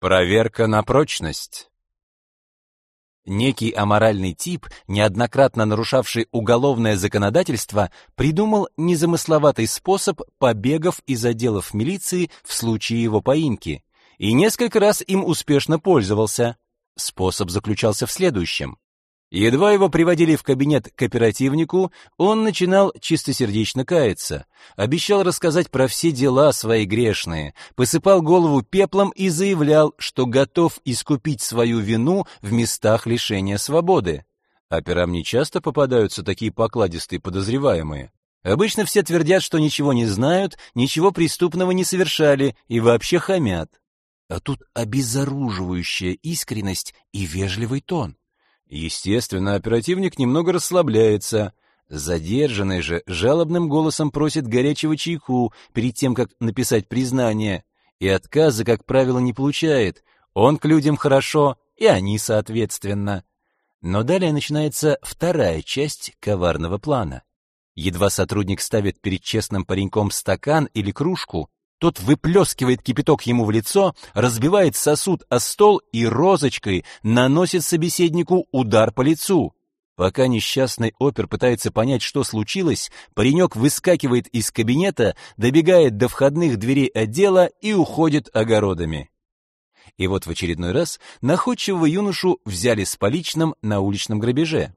Проверка на прочность. Некий аморальный тип, неоднократно нарушавший уголовное законодательство, придумал незамысловатый способ побегов из отделов милиции в случае его поимки и несколько раз им успешно пользовался. Способ заключался в следующем. Едва его приводили в кабинет к оперативнику, он начинал чистосердечно каяться, обещал рассказать про все дела свои грешные, посыпал голову пеплом и заявлял, что готов искупить свою вину в местах лишения свободы. Операм не часто попадаются такие покладистые подозреваемые. Обычно все твердят, что ничего не знают, ничего преступного не совершали и вообще хамят. А тут обезоруживающая искренность и вежливый тон. Естественно, оперативник немного расслабляется. Задержанный же жалобным голосом просит горячего чайку перед тем, как написать признание, и отказа, как правило, не получает. Он к людям хорошо, и они соответственно. Но далее начинается вторая часть коварного плана. Едва сотрудник ставит перед честным пареньком стакан или кружку, тот выплескивает кипяток ему в лицо, разбивает сосуд о стол и розочкой наносит собеседнику удар по лицу. Пока несчастный опер пытается понять, что случилось, паренек выскакивает из кабинета, добегает до входных дверей отдела и уходит огородами. И вот в очередной раз находчивого юношу взяли с поличным на уличном грабеже.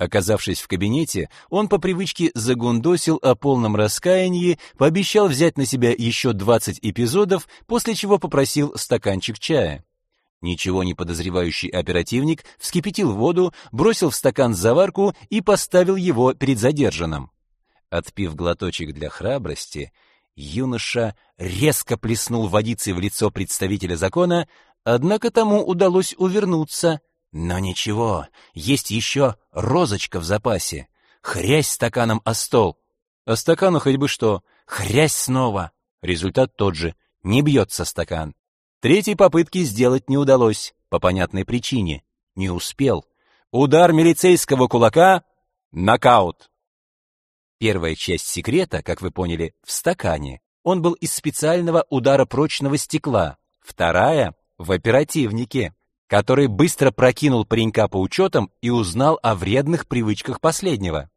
Оказавшись в кабинете, он по привычке загундосил о полном раскаянии, пообещал взять на себя еще 20 эпизодов, после чего попросил стаканчик чая. Ничего не подозревающий оперативник вскипятил воду, бросил в стакан заварку и поставил его перед задержанным. Отпив глоточек для храбрости, юноша резко плеснул водицей в лицо представителя закона, однако тому удалось увернуться — но ничего, есть еще розочка в запасе. Хрясь стаканом о стол. А стакану хоть бы что, хрясь снова. Результат тот же, не бьется стакан. Третьей попытки сделать не удалось, по понятной причине. Не успел. Удар милицейского кулака — нокаут. Первая часть секрета, как вы поняли, в стакане. Он был из специального удара прочного стекла. Вторая — в оперативнике который быстро прокинул паренька по учетам и узнал о вредных привычках последнего.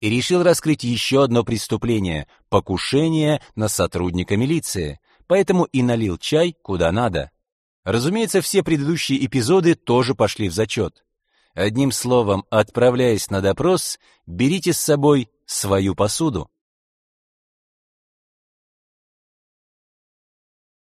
И решил раскрыть еще одно преступление — покушение на сотрудника милиции, поэтому и налил чай куда надо. Разумеется, все предыдущие эпизоды тоже пошли в зачет. Одним словом, отправляясь на допрос, берите с собой свою посуду.